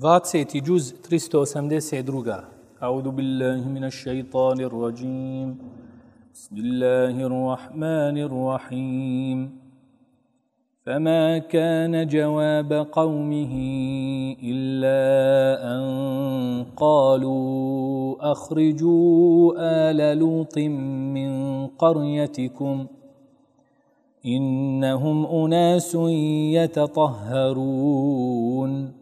فاتسيتي جزء 382 أعوذ بالله من الشيطان الرجيم بسم الله الرحمن الرحيم فما كان جواب قومه إلا أن قالوا أخرجوا آل لوط من قريتكم إنهم أناس يتطهرون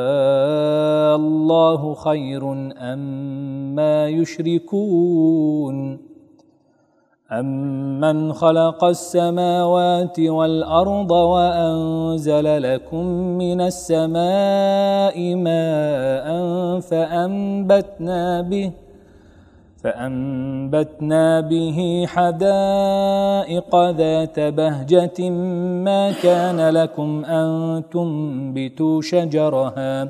الله خير أما يشركون أمن خلق السماوات والأرض وأنزل لكم من السماء ماء فأنبتنا به فأنبتنا به حدائق ذات بهجة ما كان لكم أن تنبتوا شجرها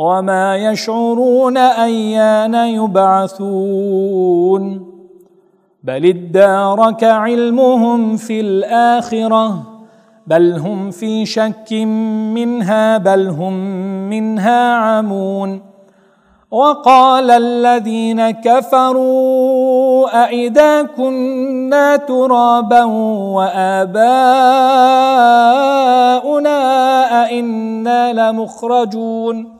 وما يشعرون أيان يبعثون. بل ادارك علمهم في الآخرة بل هم في شك منها بل هم منها عمون. وقال الذين كفروا أإذا كنا ترابا وآباؤنا أئنا لمخرجون.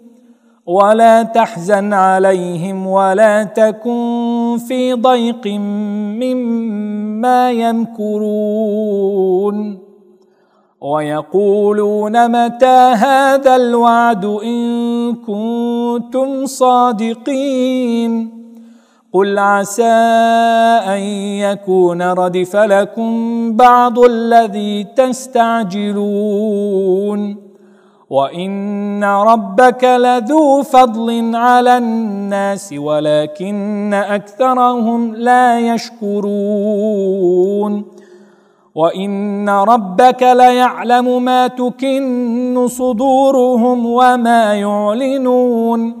ولا تحزن عليهم ولا تكن في ضيق مما يمكرون. ويقولون متى هذا الوعد إن كنتم صادقين. قل عسى أن يكون ردف لكم بعض الذي تستعجلون. وان ربك لذو فضل على الناس ولكن اكثرهم لا يشكرون وان ربك ليعلم ما تكن صدورهم وما يعلنون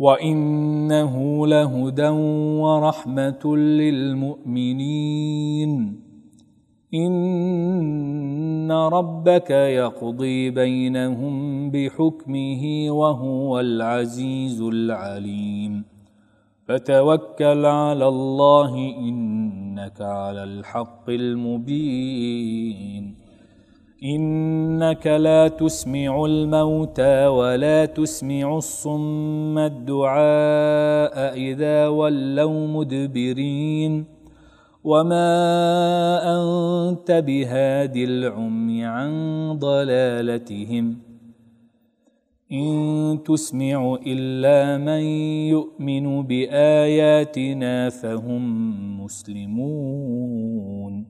وانه لهدى ورحمه للمؤمنين. ان ربك يقضي بينهم بحكمه وهو العزيز العليم. فتوكل على الله انك على الحق المبين. إنك لا تسمع الموتى ولا تسمع الصم الدعاء إذا ولوا مدبرين وما أنت بهاد العمي عن ضلالتهم إن تسمع إلا من يؤمن بآياتنا فهم مسلمون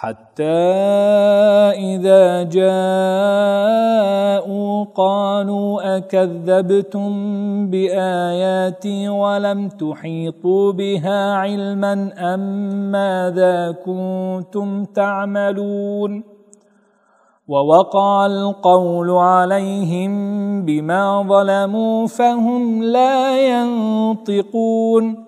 حتى إذا جاءوا قالوا أكذبتم بآياتي ولم تحيطوا بها علما أم ماذا كنتم تعملون؟ ووقع القول عليهم بما ظلموا فهم لا ينطقون.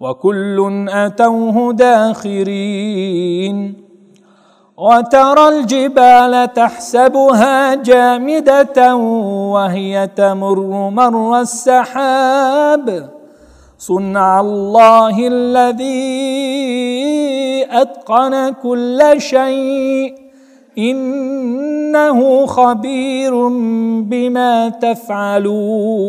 وكل أتوه داخرين وترى الجبال تحسبها جامدة وهي تمر مر السحاب صنع الله الذي أتقن كل شيء إنه خبير بما تفعلون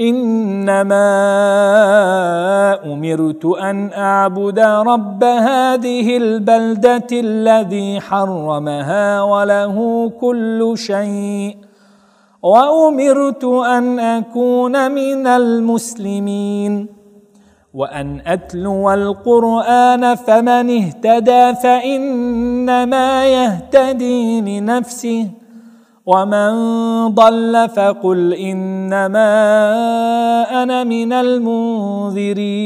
إنما أمرت أن أعبد رب هذه البلدة الذي حرمها وله كل شيء وأمرت أن أكون من المسلمين. وأن أتلو القرآن فمن اهتدى فإنما يهتدي لنفسه. ومن ضل فقل انما أنا من المنذرين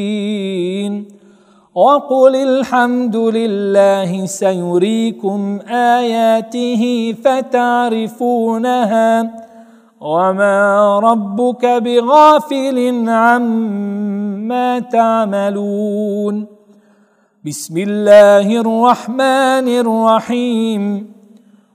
وقل الحمد لله سيريكم اياته فتعرفونها وما ربك بغافل عما تعملون بسم الله الرحمن الرحيم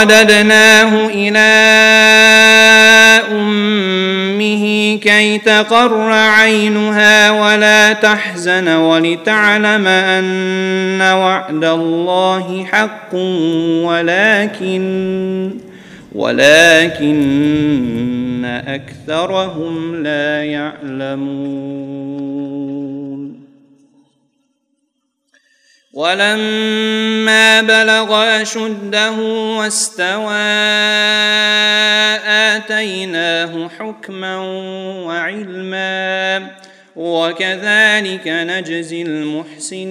فرددناه إلى أمه كي تقر عينها ولا تحزن ولتعلم أن وعد الله حق ولكن ولكن أكثرهم لا يعلمون ولما بلغ أشده واستوى آتيناه حكما وعلما وكذلك نجزي المحسنين.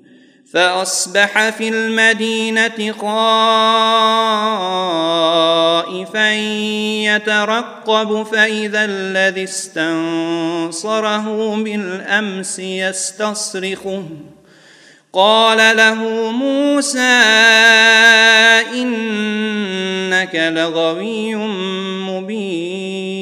فأصبح في المدينة خائفا يترقب فإذا الذي استنصره بالأمس يستصرخه. قال له موسى إنك لغوي مبين.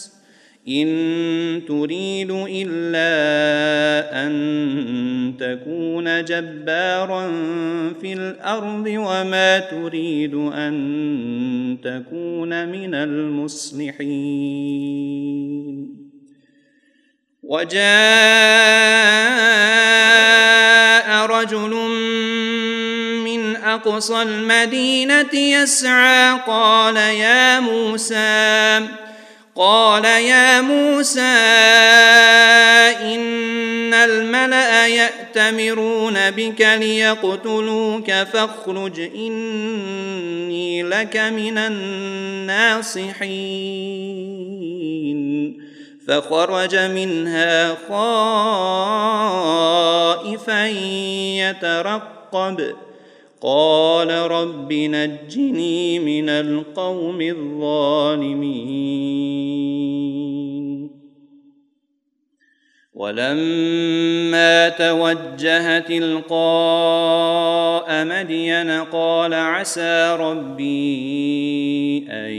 ان تريد الا ان تكون جبارا في الأرض وما تريد ان تكون من المصلحين وجاء رجل من اقصى المدينة يسعى قال يا موسى قال يا موسى إن الملأ يأتمرون بك ليقتلوك فاخرج إني لك من الناصحين فخرج منها خائفا يترقب قال رب نجني من القوم الظالمين. ولما توجه تلقاء مدين قال عسى ربي أن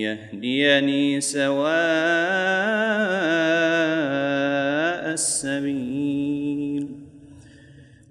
يهديني سواء السبيل.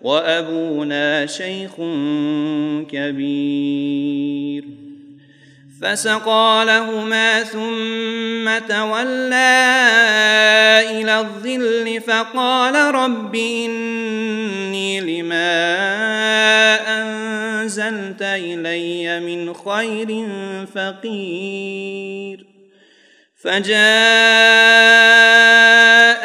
وأبونا شيخ كبير. فسقى لهما ثم تولى إلى الظل فقال رب إني لما أنزلت إلي من خير فقير.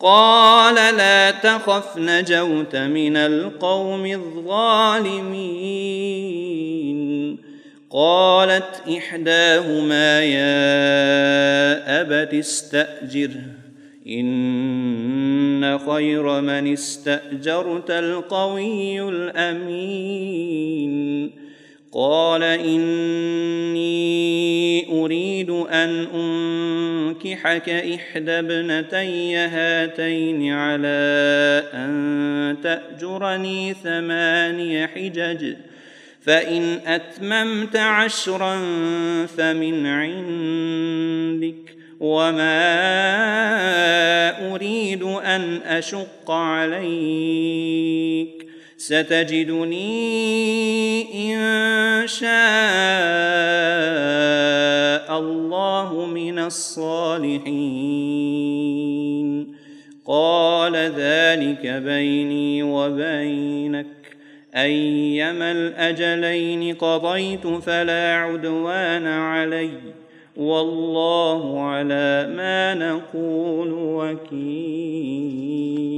قال لا تخف نجوت من القوم الظالمين. قالت إحداهما يا أبت استاجره إن خير من استأجرت القوي الأمين. قال إني أريد أن أنكحك إحدى ابنتي هاتين على أن تأجرني ثماني حجج فإن أتممت عشرا فمن عندك وما أريد أن أشق عليك. ستجدني إن شاء الله من الصالحين. قال ذلك بيني وبينك. أيما الأجلين قضيت فلا عدوان علي. والله على ما نقول وكيل.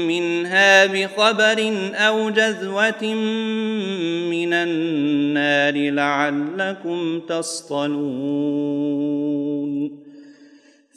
منها بخبر أو جذوة من النار لعلكم تصطلون.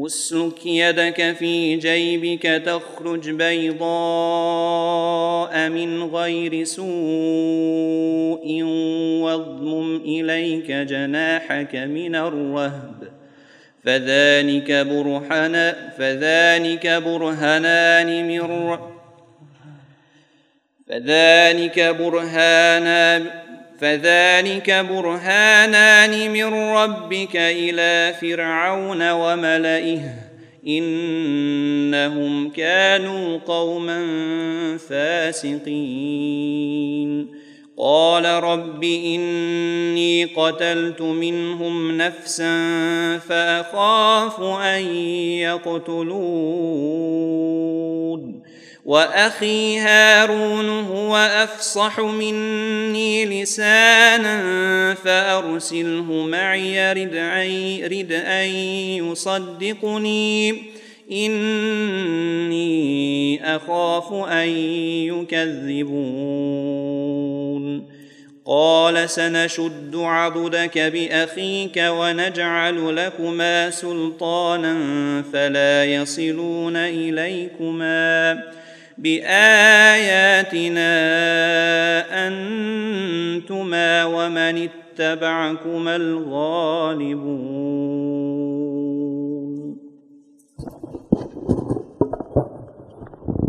اسلك يدك في جيبك تخرج بيضاء من غير سوء واضمم إليك جناحك من الرهب. فذلك برهان فذلك برهانان من فذلك برهانان فذلك برهانان من ربك إلى فرعون وملئه إنهم كانوا قوما فاسقين. قال رب إني قتلت منهم نفسا فأخاف أن يقتلون. وأخي هارون هو أفصح مني لسانا فأرسله معي رد أن, يصدقني. إني أخاف أن يكذبون. قال سنشد عضدك بأخيك ونجعل لكما سلطانا فلا يصلون إليكما. بآياتنا أنتما ومن اتبعكما الغالبون.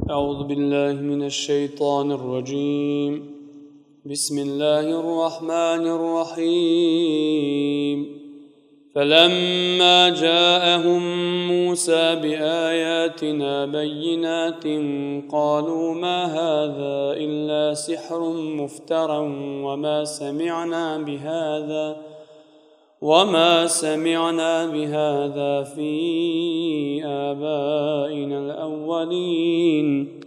أعوذ بالله من الشيطان الرجيم. بسم الله الرحمن الرحيم. فلما جاءهم موسى بآياتنا بينات قالوا ما هذا إلا سحر مفترى وما سمعنا بهذا وما سمعنا بهذا في آبائنا الأولين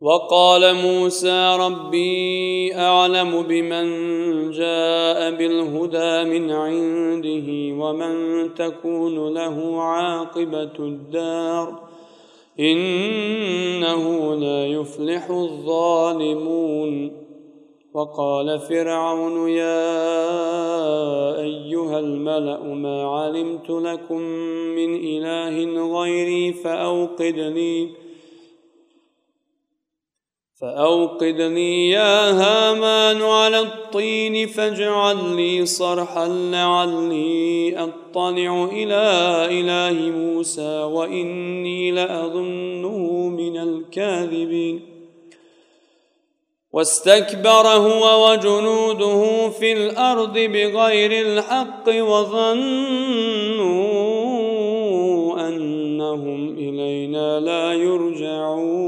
وقال موسى ربي أعلم بمن جاء بالهدى من عنده ومن تكون له عاقبة الدار إنه لا يفلح الظالمون. وقال فرعون يا أيها الملأ ما علمت لكم من إله غيري فأوقد لي فأوقد لي يا هامان على الطين فاجعل لي صرحا لعلي أطلع إلى إله موسى وإني لأظنه من الكاذبين. واستكبر هو وجنوده في الأرض بغير الحق وظنوا أنهم إلينا لا يرجعون.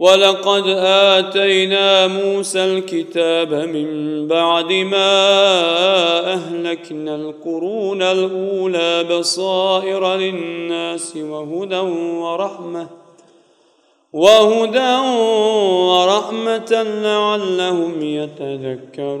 ولقد آتينا موسى الكتاب من بعد ما أهلكنا القرون الأولى بصائر للناس وهدى ورحمة وهدى ورحمة لعلهم يتذكرون.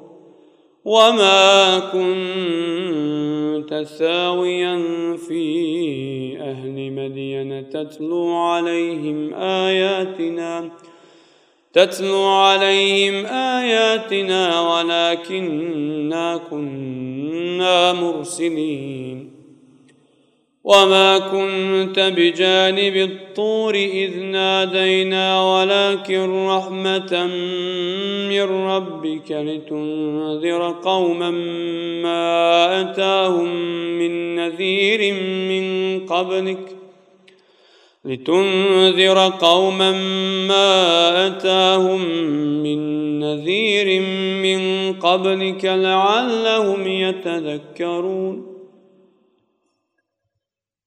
وما كنت ثاويا في أهل مدين تتلو عليهم اياتنا تتلو عليهم اياتنا ولكنا كنا مرسلين وما كنت بجانب الطور اذ نادينا ولكن رحمه من ربك لتنذر قوما ما اتاهم من نذير من قبلك لتنذر قوما ما اتاهم من نذير من قبلك لعلهم يتذكرون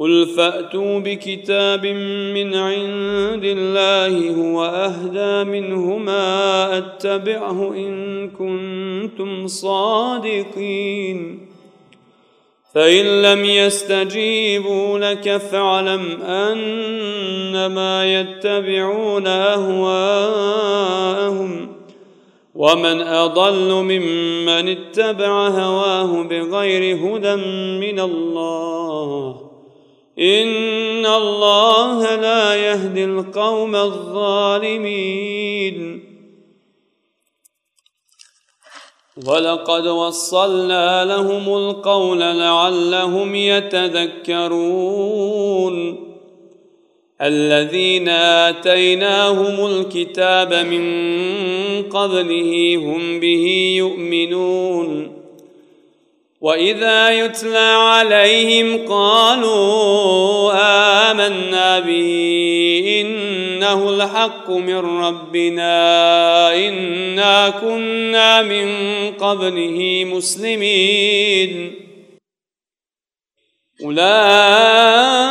قل فاتوا بكتاب من عند الله هو اهدى منهما اتبعه ان كنتم صادقين فان لم يستجيبوا لك فاعلم انما يتبعون اهواءهم ومن اضل ممن اتبع هواه بغير هدى من الله ان الله لا يهدي القوم الظالمين. ولقد وصلنا لهم القول لعلهم يتذكرون. الذين اتيناهم الكتاب من قبله هم به يؤمنون. واذا يتلى عليهم قالوا امنا به انه الحق من ربنا انا كنا من قبله مسلمين اولئك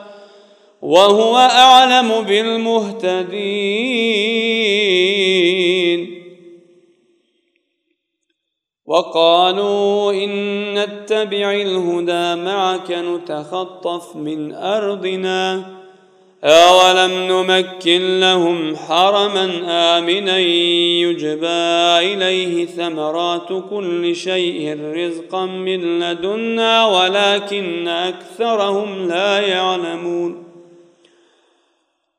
وهو أعلم بالمهتدين. وقالوا إن نتبع الهدى معك نتخطف من أرضنا. أولم نمكن لهم حرما آمنا يجبى إليه ثمرات كل شيء رزقا من لدنا ولكن أكثرهم لا يعلمون.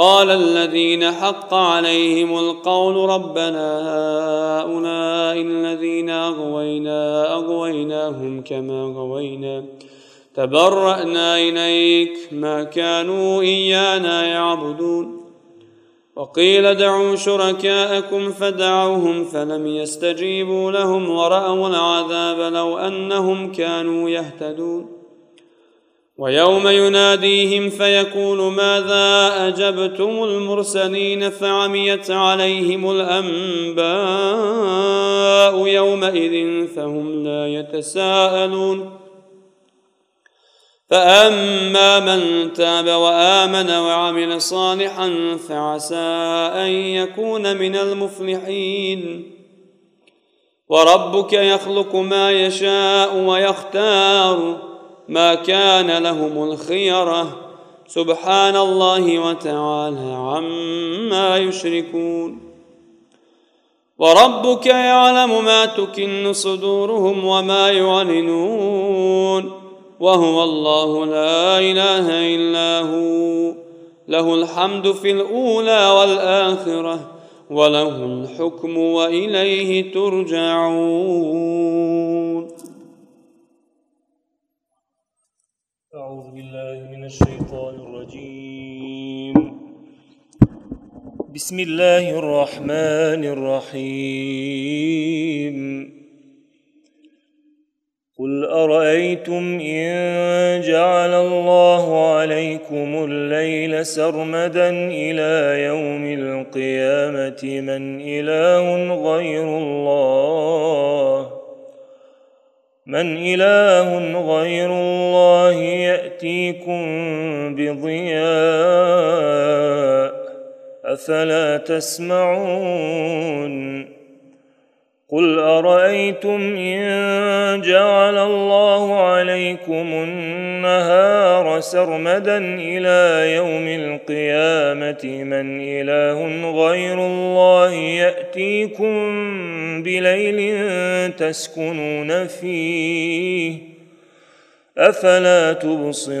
قال الذين حق عليهم القول ربنا هؤلاء الذين أغوينا أغويناهم كما غوينا تبرأنا إليك ما كانوا إيانا يعبدون. وقيل ادعوا شركاءكم فدعوهم فلم يستجيبوا لهم ورأوا العذاب لو أنهم كانوا يهتدون. ويوم يناديهم فيقول ماذا أجبتم المرسلين فعميت عليهم الأنباء يومئذ فهم لا يتساءلون. فأما من تاب وآمن وعمل صالحا فعسى أن يكون من المفلحين. وربك يخلق ما يشاء ويختار. ما كان لهم الخيرة. سبحان الله وتعالى عما يشركون. وربك يعلم ما تكن صدورهم وما يعلنون. وهو الله لا إله إلا هو. له الحمد في الأولى والآخرة. وله الحكم وإليه ترجعون. الشيطان الرجيم. بسم الله الرحمن الرحيم. قل أرأيتم إن جعل الله عليكم الليل سرمدا إلى يوم القيامة من إله غير الله؟ من إله غير الله يأتيكم بضياء أفلا تسمعون قل أرأيتم إن جعل الله عليكم النهار سرمدا إلى يوم القيامة. من إله غير الله يأتيكم بليل تسكنون فيه. أفلا تبصرون؟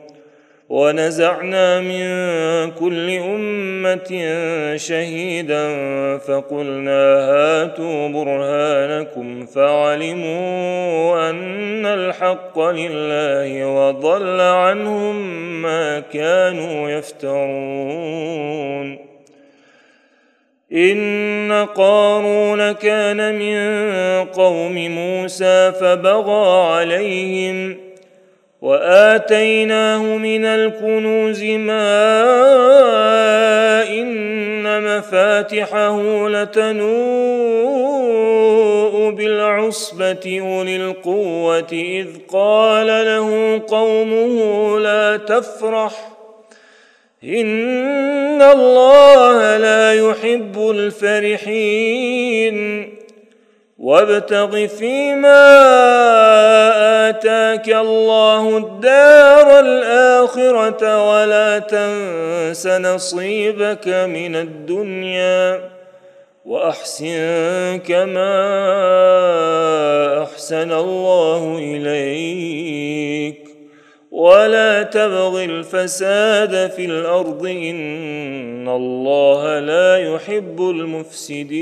ونزعنا من كل أمة شهيدا فقلنا هاتوا برهانكم فعلموا أن الحق لله وضل عنهم ما كانوا يفترون. إن قارون كان من قوم موسى فبغى عليهم وآتيناه من الكنوز ما إن مفاتحه لتنوء بالعصبة أولي القوة إذ قال له قومه لا تفرح إن الله لا يحب الفرحين. وابتغ فيما آتاك الله الدار الآخرة ولا تنس نصيبك من الدنيا وأحسن كما أحسن الله إليك ولا تبغ الفساد في الأرض إن الله لا يحب المفسدين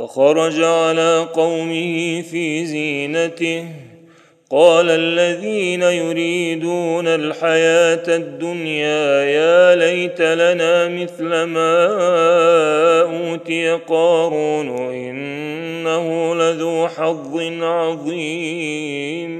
فخرج على قومه في زينته. قال الذين يريدون الحياة الدنيا يا ليت لنا مثل ما أوتي قارون إنه لذو حظ عظيم.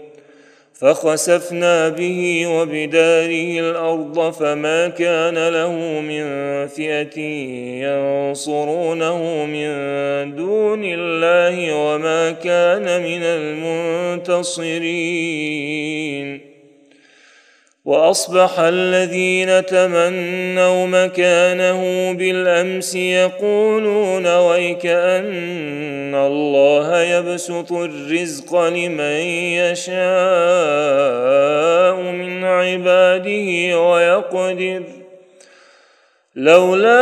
فخسفنا به وبداره الأرض فما كان له من فئة ينصرونه من دون الله وما كان من المنتصرين. وأصبح الذين تمنوا مكانه بالأمس يقولون ويك ان الله يبسط الرزق لمن يشاء من عباده ويقدر. لولا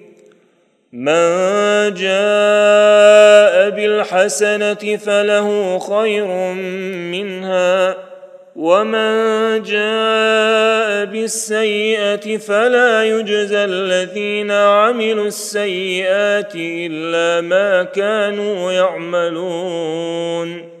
من جاء بالحسنة فله خير منها ومن جاء بالسيئة فلا يجزى الذين عملوا السيئات إلا ما كانوا يعملون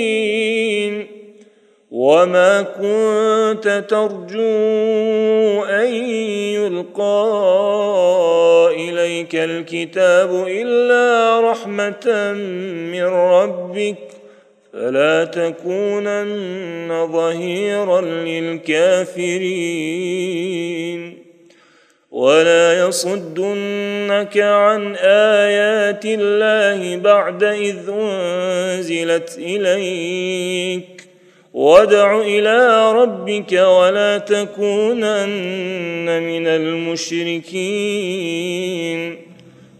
وما كنت ترجو ان يلقى اليك الكتاب الا رحمه من ربك فلا تكونن ظهيرا للكافرين ولا يصدنك عن ايات الله بعد اذ انزلت اليك وادع إلى ربك ولا تكونن من المشركين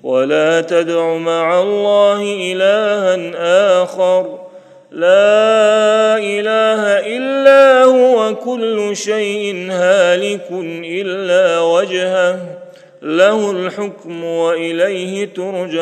ولا تدع مع الله إلها آخر. لا إله إلا هو كل شيء هالك إلا وجهه. له الحكم وإليه ترجعون.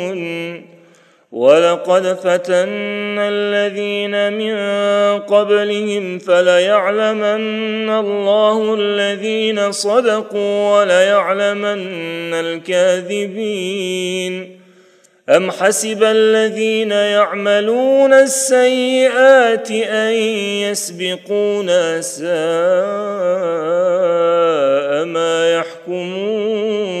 ولقد فتنا الذين من قبلهم فليعلمن الله الذين صدقوا وليعلمن الكاذبين. أم حسب الذين يعملون السيئات أن يسبقونا ساء ما يحكمون؟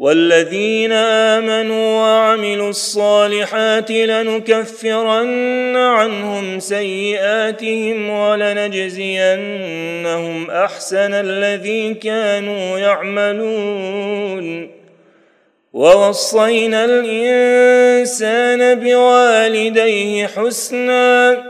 والذين آمنوا وعملوا الصالحات لنكفرن عنهم سيئاتهم ولنجزينهم أحسن الذي كانوا يعملون. ووصينا الإنسان بوالديه حسنا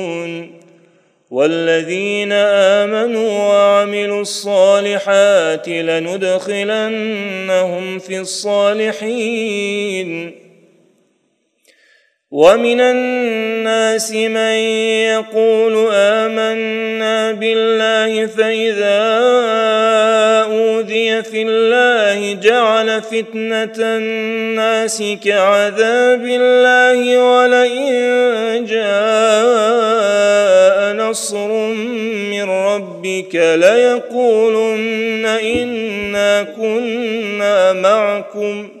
والذين آمنوا وعملوا الصالحات لندخلنهم في الصالحين. ومن الناس من يقول آمنا بالله فإذا أوذي في الله جعل فتنة الناس كعذاب الله ولئن جاء نصر من ربك ليقولن إنا كنا معكم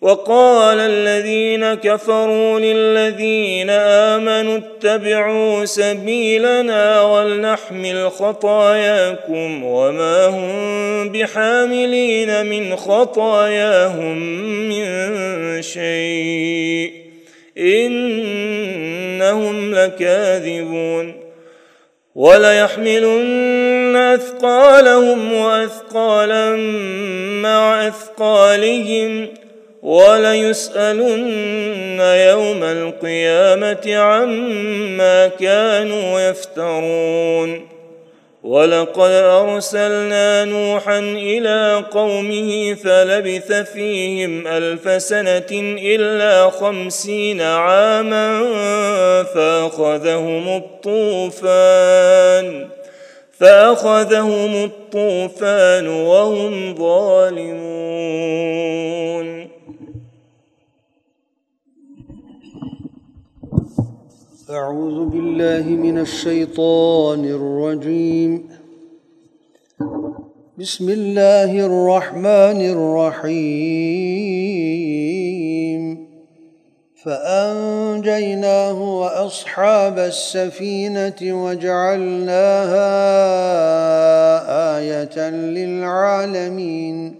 وقال الذين كفروا للذين آمنوا اتبعوا سبيلنا ولنحمل خطاياكم وما هم بحاملين من خطاياهم من شيء إنهم لكاذبون وليحملن أثقالهم وأثقالا مع أثقالهم وليسألن يوم القيامة عما كانوا يفترون. ولقد أرسلنا نوحا إلى قومه فلبث فيهم ألف سنة إلا خمسين عاما فأخذهم الطوفان فأخذهم الطوفان وهم ظالمون. أعوذ بالله من الشيطان الرجيم. بسم الله الرحمن الرحيم. فأنجيناه وأصحاب السفينة وجعلناها آية للعالمين.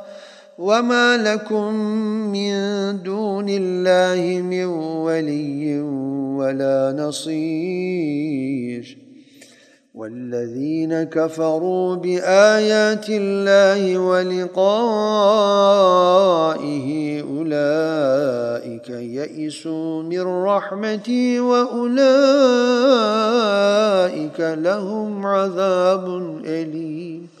وما لكم من دون الله من ولي ولا نصير والذين كفروا بايات الله ولقائه اولئك يئسوا من رحمتي واولئك لهم عذاب اليم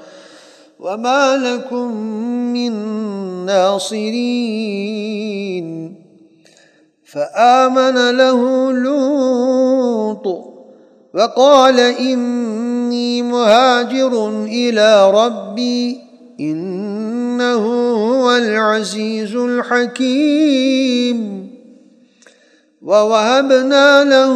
وما لكم من ناصرين فامن له لوط وقال اني مهاجر إلى ربي انه هو العزيز الحكيم ووهبنا له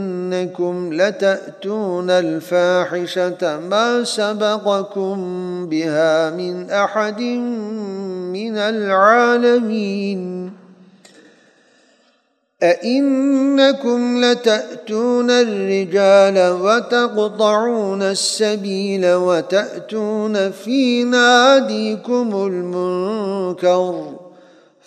انكم لتأتون الفاحشة ما سبقكم بها من أحد من العالمين. أئنكم لتأتون الرجال وتقطعون السبيل وتأتون في ناديكم المنكر.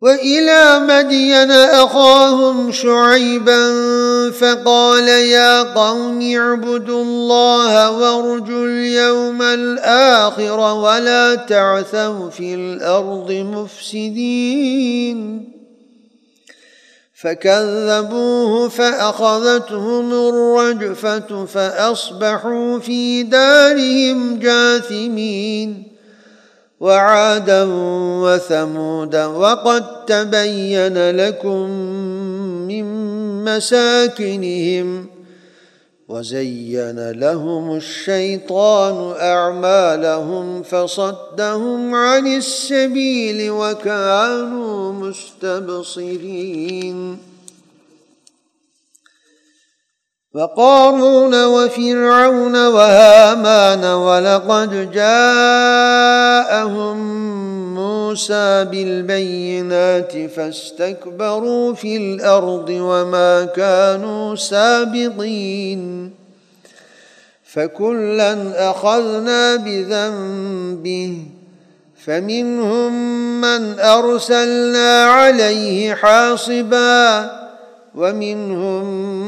وإلى مدين أخاهم شعيبا فقال يا قوم اعبدوا الله وارجوا اليوم الآخر ولا تعثوا في الأرض مفسدين. فكذبوه فأخذتهم الرجفة فأصبحوا في دارهم جاثمين. وعادا وثمود وقد تبين لكم من مساكنهم وزين لهم الشيطان أعمالهم فصدهم عن السبيل وكانوا مستبصرين وقارون وفرعون وهامان ولقد جاءهم موسى بالبينات فاستكبروا في الأرض وما كانوا سابقين فكلا أخذنا بذنبه فمنهم من أرسلنا عليه حاصبا ومنهم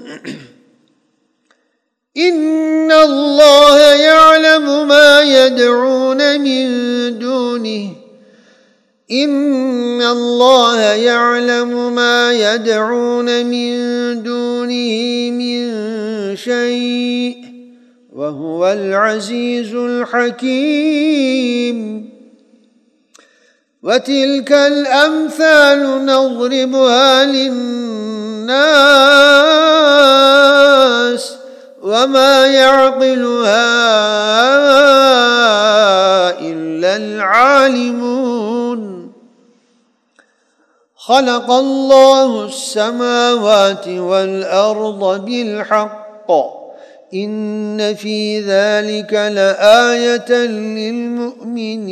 ان الله يعلم ما يدعون من دونه. ان الله يعلم ما يدعون من دونه من شيء وهو العزيز الحكيم. وتلك الامثال نضربها للناس. وما يعقلها إلا العالمون. خلق الله السماوات والأرض بالحق. إن في ذلك لآية للمؤمنين.